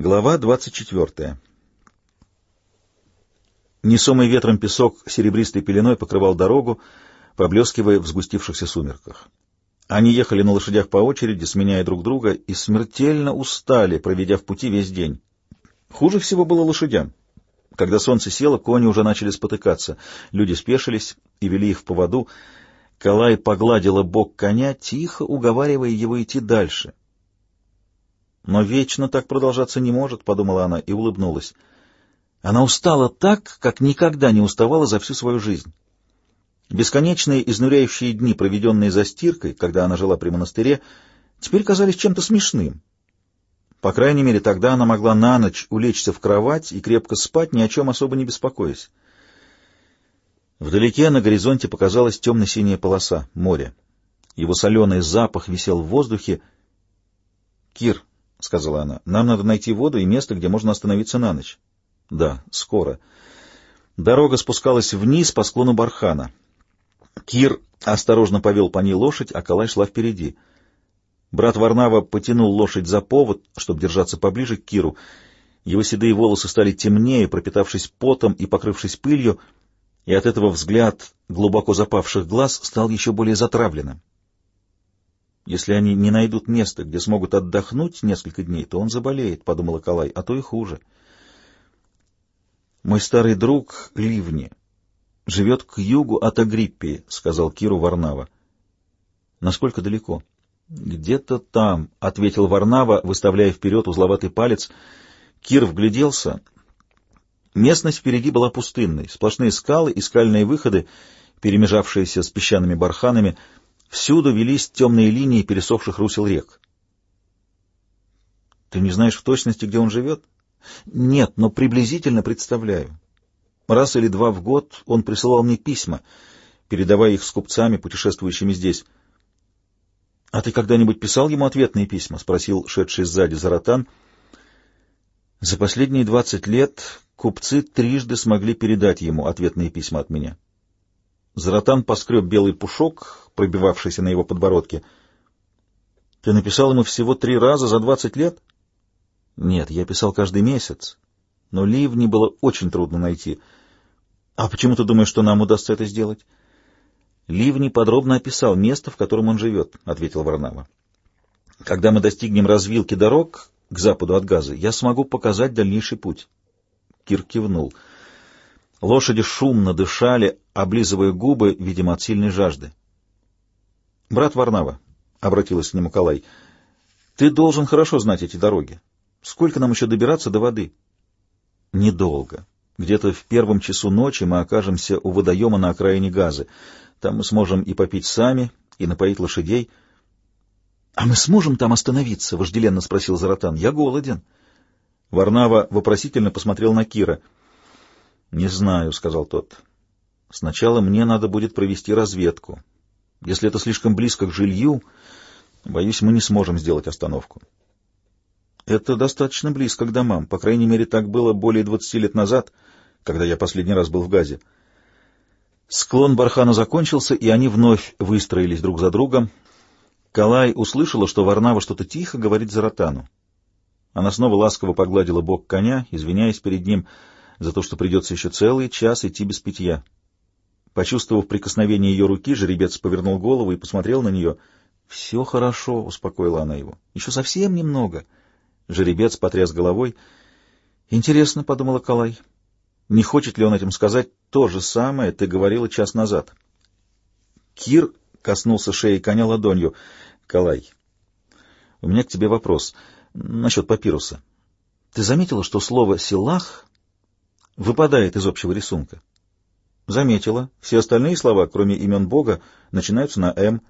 Глава 24. Несомый ветром песок серебристой пеленой покрывал дорогу, поблескивая в сгустившихся сумерках. Они ехали на лошадях по очереди, сменяя друг друга, и смертельно устали, проведя в пути весь день. Хуже всего было лошадям. Когда солнце село, кони уже начали спотыкаться. Люди спешились и вели их в поводу. Калай погладила бок коня, тихо уговаривая его идти дальше. «Но вечно так продолжаться не может», — подумала она и улыбнулась. Она устала так, как никогда не уставала за всю свою жизнь. Бесконечные изнуряющие дни, проведенные за стиркой, когда она жила при монастыре, теперь казались чем-то смешным. По крайней мере, тогда она могла на ночь улечься в кровать и крепко спать, ни о чем особо не беспокоясь. Вдалеке на горизонте показалась темно-синяя полоса, море. Его соленый запах висел в воздухе. «Кир», — сказала она, — «нам надо найти воду и место, где можно остановиться на ночь». «Да, скоро». Дорога спускалась вниз по склону бархана. Кир осторожно повел по ней лошадь, а Калай шла впереди. Брат Варнава потянул лошадь за повод, чтобы держаться поближе к Киру. Его седые волосы стали темнее, пропитавшись потом и покрывшись пылью, и от этого взгляд глубоко запавших глаз стал еще более затравленным. Если они не найдут места, где смогут отдохнуть несколько дней, то он заболеет, — подумала Калай, — а то и хуже. Мой старый друг Ливни живет к югу от Агриппии, — сказал Киру Варнава. — Насколько далеко? — Где-то там, — ответил Варнава, выставляя вперед узловатый палец. Кир вгляделся. Местность впереди была пустынной, сплошные скалы и скальные выходы, перемежавшиеся с песчаными барханами. Всюду велись темные линии пересохших русел рек. — Ты не знаешь в точности, где он живет? — Нет, но приблизительно представляю. Раз или два в год он присылал мне письма, передавая их с купцами, путешествующими здесь. — А ты когда-нибудь писал ему ответные письма? — спросил шедший сзади Заратан. — За последние двадцать лет купцы трижды смогли передать ему ответные письма от меня. Заратан поскреб белый пушок, пробивавшийся на его подбородке. — Ты написал ему всего три раза за двадцать лет? — Нет, я писал каждый месяц. Но ливни было очень трудно найти — «А почему ты думаешь, что нам удастся это сделать?» «Ливни подробно описал место, в котором он живет», — ответил Варнава. «Когда мы достигнем развилки дорог к западу от газа, я смогу показать дальнейший путь». Кир кивнул. Лошади шумно дышали, облизывая губы, видимо, от сильной жажды. «Брат Варнава», — обратилась к нему Калай, — «ты должен хорошо знать эти дороги. Сколько нам еще добираться до воды?» «Недолго. Где-то в первом часу ночи мы окажемся у водоема на окраине газы. Там мы сможем и попить сами, и напоить лошадей. — А мы сможем там остановиться? — вожделенно спросил Заратан. — Я голоден. Варнава вопросительно посмотрел на Кира. — Не знаю, — сказал тот. — Сначала мне надо будет провести разведку. Если это слишком близко к жилью, боюсь, мы не сможем сделать остановку. Это достаточно близко к домам. По крайней мере, так было более двадцати лет назад, когда я последний раз был в Газе. Склон бархана закончился, и они вновь выстроились друг за другом. Калай услышала, что Варнава что-то тихо говорит Заратану. Она снова ласково погладила бок коня, извиняясь перед ним за то, что придется еще целый час идти без питья. Почувствовав прикосновение ее руки, жеребец повернул голову и посмотрел на нее. — Все хорошо, — успокоила она его. — Еще совсем немного. — Жеребец потряс головой. «Интересно», — подумала Калай, — «не хочет ли он этим сказать то же самое ты говорила час назад?» Кир коснулся шеи коня ладонью. «Калай, у меня к тебе вопрос насчет папируса. Ты заметила, что слово «силах» выпадает из общего рисунка?» «Заметила. Все остальные слова, кроме имен Бога, начинаются на «М».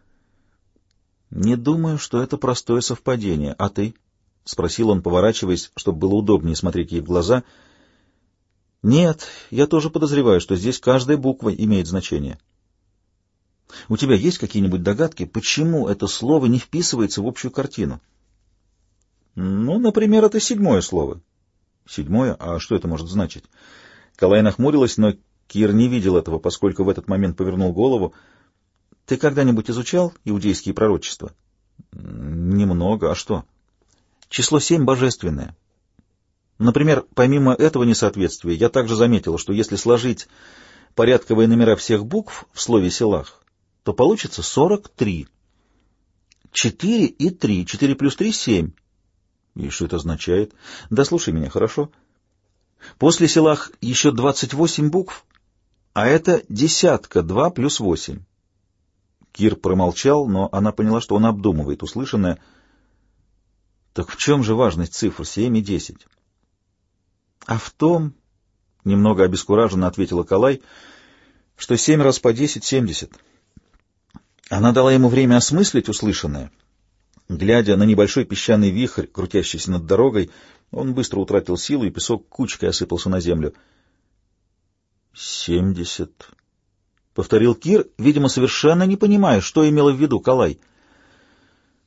«Не думаю, что это простое совпадение. А ты?» — спросил он, поворачиваясь, чтобы было удобнее смотреть ей в глаза. — Нет, я тоже подозреваю, что здесь каждая буква имеет значение. — У тебя есть какие-нибудь догадки, почему это слово не вписывается в общую картину? — Ну, например, это седьмое слово. — Седьмое? А что это может значить? Калай нахмурилась, но Кир не видел этого, поскольку в этот момент повернул голову. — Ты когда-нибудь изучал иудейские пророчества? — Немного. А что? — Число семь божественное. Например, помимо этого несоответствия, я также заметила, что если сложить порядковые номера всех букв в слове «селах», то получится 43. 4 и 3. 4 плюс 3 — 7. И что это означает? Да слушай меня, хорошо? После селах еще 28 букв, а это десятка, 2 плюс 8. Кир промолчал, но она поняла, что он обдумывает услышанное. Так в чем же важность цифр 7 и 10? А в том, немного обескураженно ответила Калай, что 7 раз по 10 — 70. Она дала ему время осмыслить услышанное. Глядя на небольшой песчаный вихрь, крутящийся над дорогой, он быстро утратил силу, и песок кучкой осыпался на землю. «Семьдесят», — повторил Кир, видимо, совершенно не понимая, что имела в виду Калай.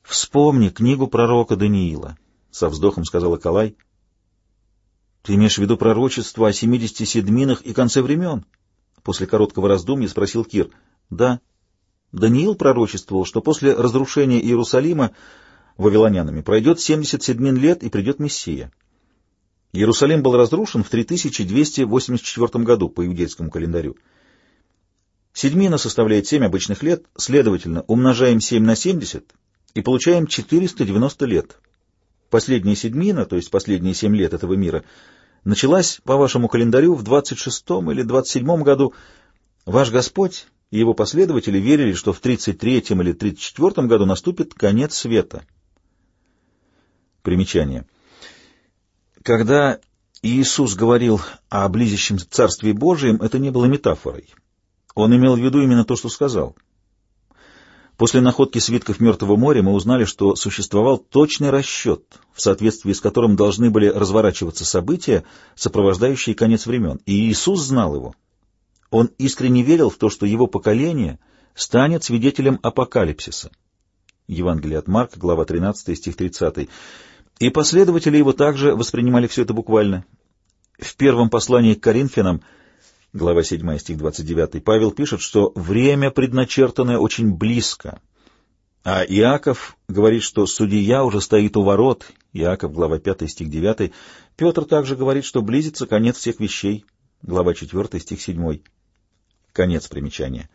«Вспомни книгу пророка Даниила», — со вздохом сказала Калай. «Ты имеешь в виду пророчество о семидесяти седминах и конце времен?» После короткого раздумья спросил Кир. «Да». Даниил пророчествовал, что после разрушения Иерусалима вавилонянами пройдет 70 седмин лет и придет Мессия. Иерусалим был разрушен в 3284 году по иудейскому календарю. Седьмина составляет 7 обычных лет, следовательно, умножаем 7 на 70 и получаем 490 лет. Последняя седьмина, то есть последние 7 лет этого мира, началась по вашему календарю в 26 или 27 году. Ваш Господь и его последователи верили, что в 33 или 34 году наступит конец света. Примечание. Когда Иисус говорил о близящем Царстве Божием, это не было метафорой. Он имел в виду именно то, что сказал. После находки свитков Мертвого моря мы узнали, что существовал точный расчет, в соответствии с которым должны были разворачиваться события, сопровождающие конец времен, и Иисус знал его. Он искренне верил в то, что его поколение станет свидетелем апокалипсиса. Евангелие от Марка, глава 13, стих 30. И последователи его также воспринимали все это буквально. В первом послании к Коринфянам, глава 7, стих 29, Павел пишет, что время предначертанное очень близко. А Иаков говорит, что судья уже стоит у ворот. Иаков, глава 5, стих 9. Петр также говорит, что близится конец всех вещей. Глава 4, стих 7. Конец примечания.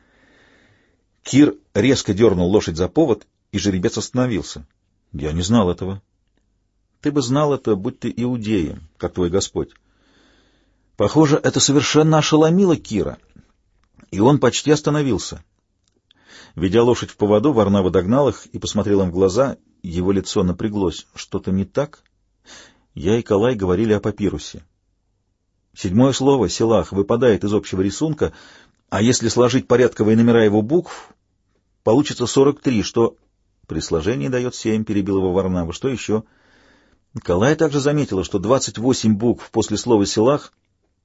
Кир резко дернул лошадь за повод, и жеребец остановился. — Я не знал этого. — Ты бы знал это, будь ты иудеем, как твой Господь. Похоже, это совершенно ошеломило Кира, и он почти остановился. Ведя лошадь в поводу, Варнава догнал их и посмотрел им в глаза. Его лицо напряглось. Что-то не так? Я и Калай говорили о папирусе. Седьмое слово «селах» выпадает из общего рисунка, а если сложить порядковые номера его букв, получится 43, что при сложении дает 7, перебил его Варнава. Что еще? Николай также заметила, что 28 букв после слова «селах»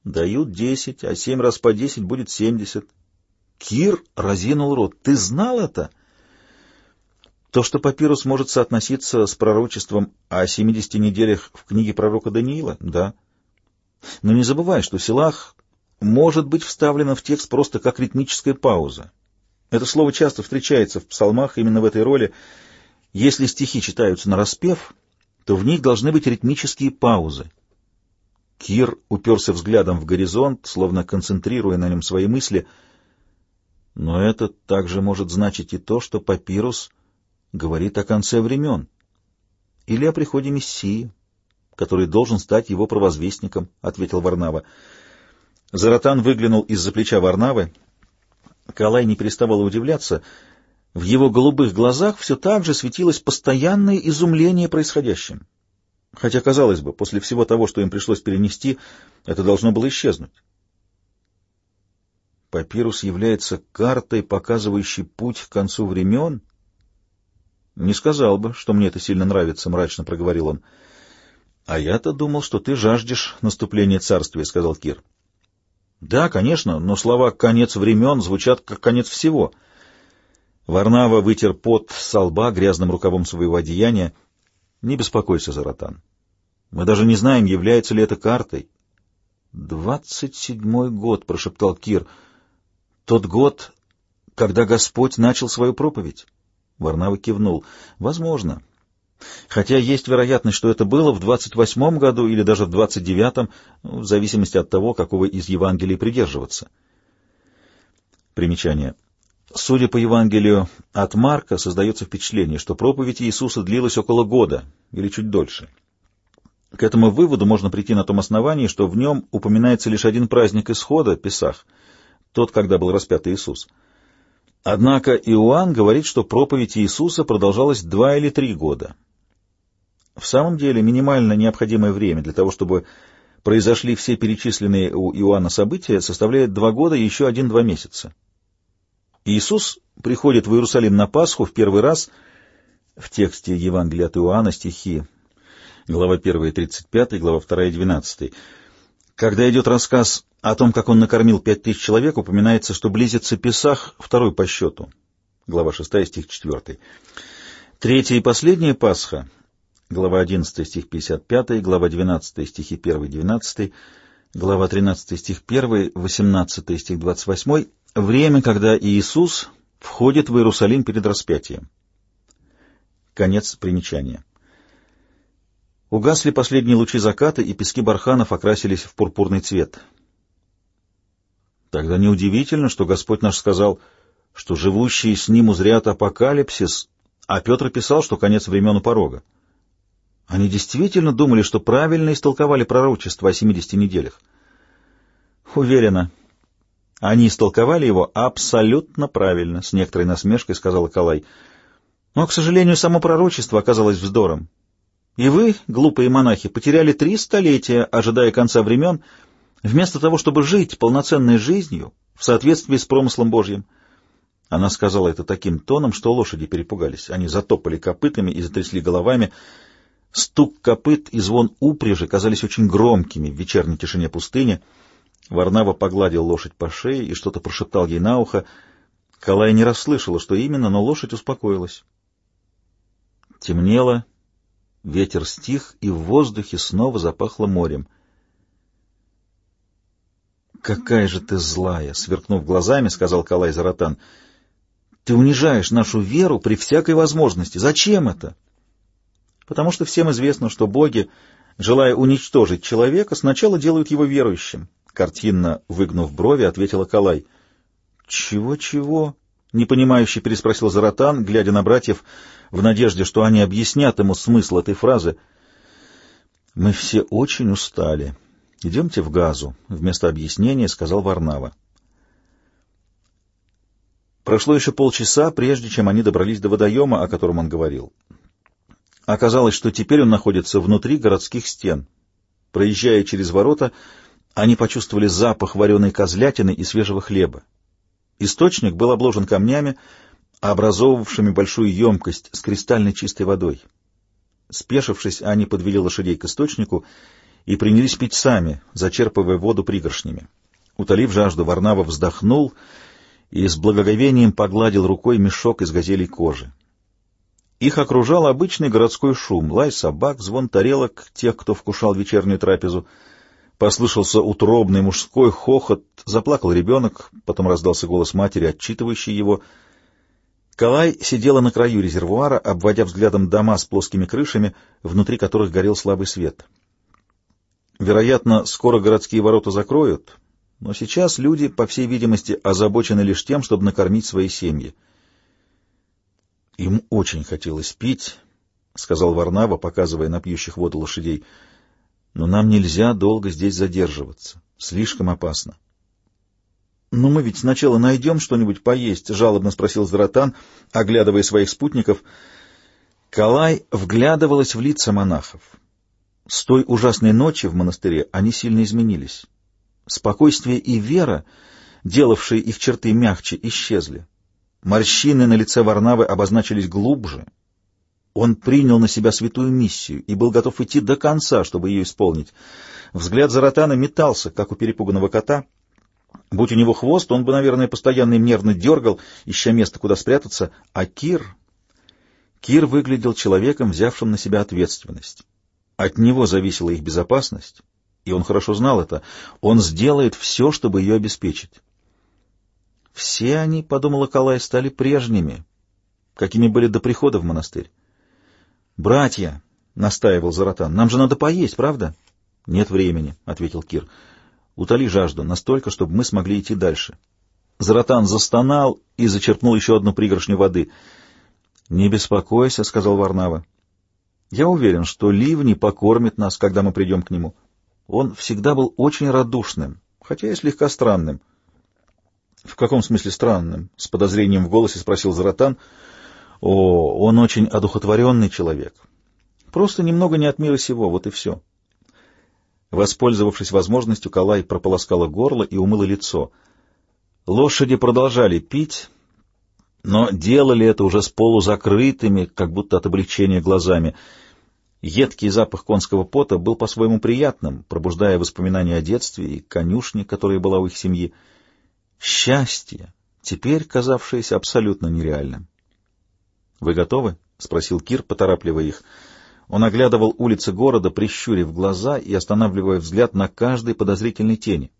дают 10, а 7 раз по 10 будет 70. Кир разинул рот. Ты знал это? То, что папирус может соотноситься с пророчеством о 70 неделях в книге пророка Даниила? Да. Но не забывай, что селах может быть вставлено в текст просто как ритмическая пауза. Это слово часто встречается в псалмах именно в этой роли. Если стихи читаются на распев, то в них должны быть ритмические паузы. Кир уперся взглядом в горизонт, словно концентрируя на нем свои мысли. Но это также может значить и то, что папирус говорит о конце времен или о приходе Мессии, который должен стать его провозвестником, — ответил Варнава. Заратан выглянул из-за плеча Варнавы. Калай не переставал удивляться. В его голубых глазах все так же светилось постоянное изумление происходящим. Хотя, казалось бы, после всего того, что им пришлось перенести, это должно было исчезнуть. Папирус является картой, показывающей путь к концу времен? Не сказал бы, что мне это сильно нравится, — мрачно проговорил он. — А я-то думал, что ты жаждешь наступления царствия, — сказал Кир. Да, конечно, но слова «конец времен» звучат как конец всего. Варнава вытер пот со лба грязным рукавом своего одеяния. Не беспокойся, Заратан. Мы даже не знаем, является ли это картой. «Двадцать седьмой год», — прошептал Кир. «Тот год, когда Господь начал свою проповедь?» Варнава кивнул. «Возможно. Хотя есть вероятность, что это было в 28 году или даже в 29, ну, в зависимости от того, какого из Евангелий придерживаться. Примечание. Судя по Евангелию от Марка, создается впечатление, что проповедь Иисуса длилась около года или чуть дольше. К этому выводу можно прийти на том основании, что в нем упоминается лишь один праздник исхода, Песах, тот, когда был распят Иисус. Однако Иоанн говорит, что проповедь Иисуса продолжалась два или три года. В самом деле минимально необходимое время для того, чтобы произошли все перечисленные у Иоанна события, составляет два года и еще один-два месяца. Иисус приходит в Иерусалим на Пасху в первый раз в тексте Евангелия от Иоанна стихи, глава 1 35, глава 2 12. Когда идет рассказ о том, как он накормил пять тысяч человек, упоминается, что близится Песах, второй по счету, глава 6 стих 4. Третья и последняя Пасха, глава 11 стих 55, глава 12 стихи 1-12, глава 13 стих 1, 18 стих 28, Время, когда Иисус входит в Иерусалим перед распятием. Конец примечания. Угасли последние лучи заката, и пески барханов окрасились в пурпурный цвет. Тогда неудивительно, что Господь наш сказал, что живущие с ним узрят апокалипсис, а Петр писал, что конец времен у порога. Они действительно думали, что правильно истолковали пророчество о семидесяти неделях. Уверена, они истолковали его абсолютно правильно, — с некоторой насмешкой сказал Калай. Но, к сожалению, само пророчество оказалось вздором. И вы, глупые монахи, потеряли три столетия, ожидая конца времен, вместо того, чтобы жить полноценной жизнью в соответствии с промыслом Божьим. Она сказала это таким тоном, что лошади перепугались. Они затопали копытами и затрясли головами. Стук копыт и звон упряжи казались очень громкими в вечерней тишине пустыни — Варнава погладил лошадь по шее и что-то прошептал ей на ухо. Калай не расслышала, что именно, но лошадь успокоилась. Темнело, ветер стих, и в воздухе снова запахло морем. «Какая же ты злая!» — сверкнув глазами, сказал Калай Заратан. «Ты унижаешь нашу веру при всякой возможности. Зачем это?» «Потому что всем известно, что боги, желая уничтожить человека, сначала делают его верующим, Картинно выгнув брови, ответила Калай. «Чего-чего?» — непонимающе переспросил Заратан, глядя на братьев в надежде, что они объяснят ему смысл этой фразы. «Мы все очень устали. Идемте в газу», — вместо объяснения сказал Варнава. Прошло еще полчаса, прежде чем они добрались до водоема, о котором он говорил. Оказалось, что теперь он находится внутри городских стен. Проезжая через ворота, они почувствовали запах вареной козлятины и свежего хлеба. Источник был обложен камнями, образовывавшими большую емкость с кристально чистой водой. Спешившись, они подвели лошадей к источнику и принялись пить сами, зачерпывая воду пригоршнями. Утолив жажду, Варнава вздохнул и с благоговением погладил рукой мешок из газелей кожи. Их окружал обычный городской шум, лай собак, звон тарелок тех, кто вкушал вечернюю трапезу — Послышался утробный мужской хохот, заплакал ребенок, потом раздался голос матери, отчитывающий его. Калай сидела на краю резервуара, обводя взглядом дома с плоскими крышами, внутри которых горел слабый свет. Вероятно, скоро городские ворота закроют, но сейчас люди, по всей видимости, озабочены лишь тем, чтобы накормить свои семьи. «Им очень хотелось пить», — сказал Варнава, показывая на пьющих воду лошадей, — но нам нельзя долго здесь задерживаться. Слишком опасно. «Но мы ведь сначала найдем что-нибудь поесть», — жалобно спросил Заратан, оглядывая своих спутников. Калай вглядывалась в лица монахов. С той ужасной ночи в монастыре они сильно изменились. Спокойствие и вера, делавшие их черты мягче, исчезли. Морщины на лице Варнавы обозначились глубже — он принял на себя святую миссию и был готов идти до конца, чтобы ее исполнить. Взгляд Заратана метался, как у перепуганного кота. Будь у него хвост, он бы, наверное, постоянно им нервно дергал, ища место, куда спрятаться. А Кир... Кир выглядел человеком, взявшим на себя ответственность. От него зависела их безопасность, и он хорошо знал это. Он сделает все, чтобы ее обеспечить. Все они, — подумала Калай, — стали прежними, какими были до прихода в монастырь. «Братья!» — настаивал Заратан. «Нам же надо поесть, правда?» «Нет времени», — ответил Кир. «Утоли жажду настолько, чтобы мы смогли идти дальше». Заратан застонал и зачерпнул еще одну пригоршню воды. «Не беспокойся», — сказал Варнава. «Я уверен, что Ливни покормит нас, когда мы придем к нему. Он всегда был очень радушным, хотя и слегка странным». «В каком смысле странным?» — с подозрением в голосе спросил Заратан. «О, он очень одухотворенный человек. Просто немного не от мира сего, вот и все». Воспользовавшись возможностью, Калай прополоскала горло и умыла лицо. Лошади продолжали пить, но делали это уже с полузакрытыми, как будто от облегчения глазами. Едкий запах конского пота был по-своему приятным, пробуждая воспоминания о детстве и конюшне, которая была у их семьи. Счастье, теперь казавшееся абсолютно нереальным. — Вы готовы? — спросил Кир, поторапливая их. Он оглядывал улицы города, прищурив глаза и останавливая взгляд на каждой подозрительной тени.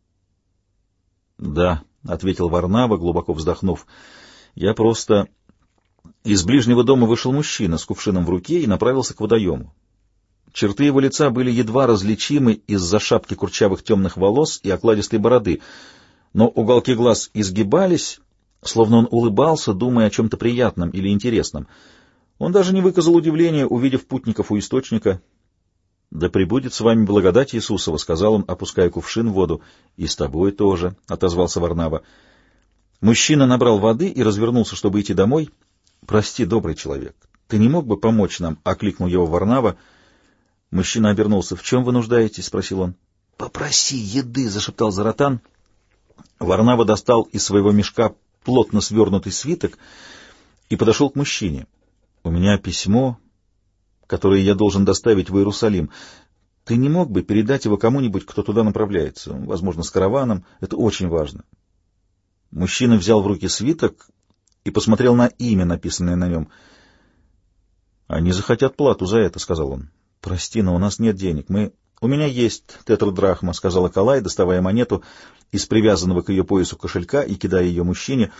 — Да, — ответил Варнава, глубоко вздохнув. — Я просто... Из ближнего дома вышел мужчина с кувшином в руке и направился к водоему. Черты его лица были едва различимы из-за шапки курчавых темных волос и окладистой бороды — но уголки глаз изгибались, словно он улыбался, думая о чем-то приятном или интересном. Он даже не выказал удивления, увидев путников у источника. «Да пребудет с вами благодать Иисусова», — сказал он, опуская кувшин в воду. «И с тобой тоже», — отозвался Варнава. Мужчина набрал воды и развернулся, чтобы идти домой. «Прости, добрый человек, ты не мог бы помочь нам?» — окликнул его Варнава. Мужчина обернулся. «В чем вы нуждаетесь?» — спросил он. «Попроси еды», — зашептал Заратан. Варнава достал из своего мешка плотно свернутый свиток и подошел к мужчине. — У меня письмо, которое я должен доставить в Иерусалим. Ты не мог бы передать его кому-нибудь, кто туда направляется, возможно, с караваном? Это очень важно. Мужчина взял в руки свиток и посмотрел на имя, написанное на нем. — Они захотят плату за это, — сказал он. — Прости, но у нас нет денег. Мы... — У меня есть тетрадрахма, — сказала Калай, доставая монету из привязанного к ее поясу кошелька и кидая ее мужчине.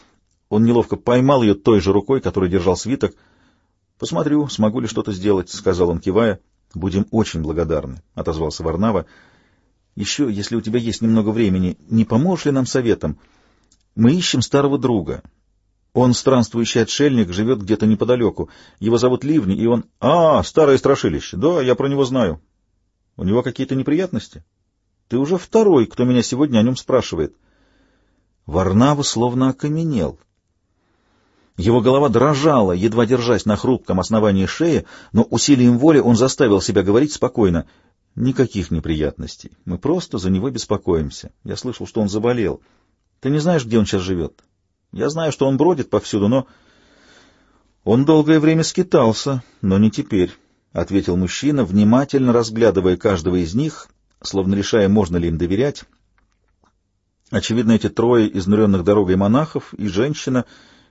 Он неловко поймал ее той же рукой, которой держал свиток. — Посмотрю, смогу ли что-то сделать, — сказал он, кивая. — Будем очень благодарны, — отозвался Варнава. — Еще, если у тебя есть немного времени, не поможешь ли нам советом? Мы ищем старого друга. Он странствующий отшельник, живет где-то неподалеку. Его зовут Ливни, и он... — А, старое страшилище. Да, я про него знаю. У него какие-то неприятности? Ты уже второй, кто меня сегодня о нем спрашивает. Варнава словно окаменел. Его голова дрожала, едва держась на хрупком основании шеи, но усилием воли он заставил себя говорить спокойно. Никаких неприятностей. Мы просто за него беспокоимся. Я слышал, что он заболел. Ты не знаешь, где он сейчас живет? Я знаю, что он бродит повсюду, но... Он долгое время скитался, но не теперь. — ответил мужчина, внимательно разглядывая каждого из них, словно решая, можно ли им доверять. Очевидно, эти трое изнуренных дорогой монахов и женщина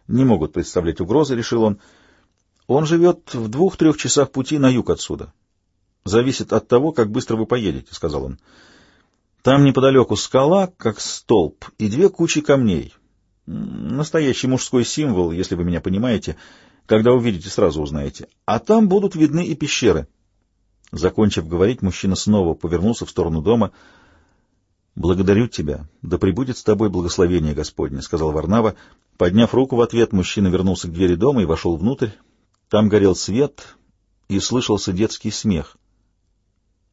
не могут представлять угрозы, — решил он. Он живет в двух-трех часах пути на юг отсюда. Зависит от того, как быстро вы поедете, — сказал он. Там неподалеку скала, как столб, и две кучи камней. Настоящий мужской символ, если вы меня понимаете — когда увидите, сразу узнаете. А там будут видны и пещеры. Закончив говорить, мужчина снова повернулся в сторону дома. «Благодарю тебя. Да пребудет с тобой благословение Господне», — сказал Варнава. Подняв руку в ответ, мужчина вернулся к двери дома и вошел внутрь. Там горел свет, и слышался детский смех.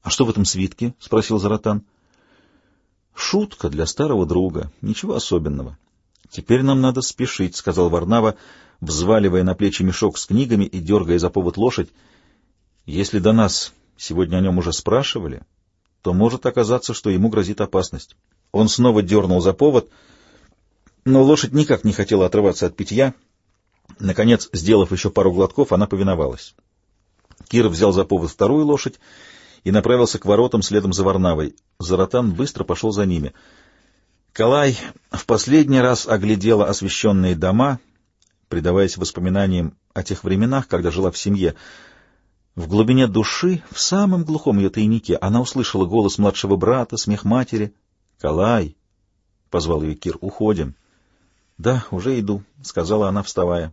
«А что в этом свитке?» — спросил Заратан. «Шутка для старого друга. Ничего особенного». «Теперь нам надо спешить», — сказал Варнава взваливая на плечи мешок с книгами и дергая за повод лошадь. Если до нас сегодня о нем уже спрашивали, то может оказаться, что ему грозит опасность. Он снова дернул за повод, но лошадь никак не хотела отрываться от питья. Наконец, сделав еще пару глотков, она повиновалась. Кир взял за повод вторую лошадь и направился к воротам следом за Варнавой. Заратан быстро пошел за ними. Калай в последний раз оглядела освещенные дома — предаваясь воспоминаниям о тех временах, когда жила в семье. В глубине души, в самом глухом ее тайнике, она услышала голос младшего брата, смех матери. «Калай!» — позвал ее Кир. «Уходим». «Да, уже иду», — сказала она, вставая.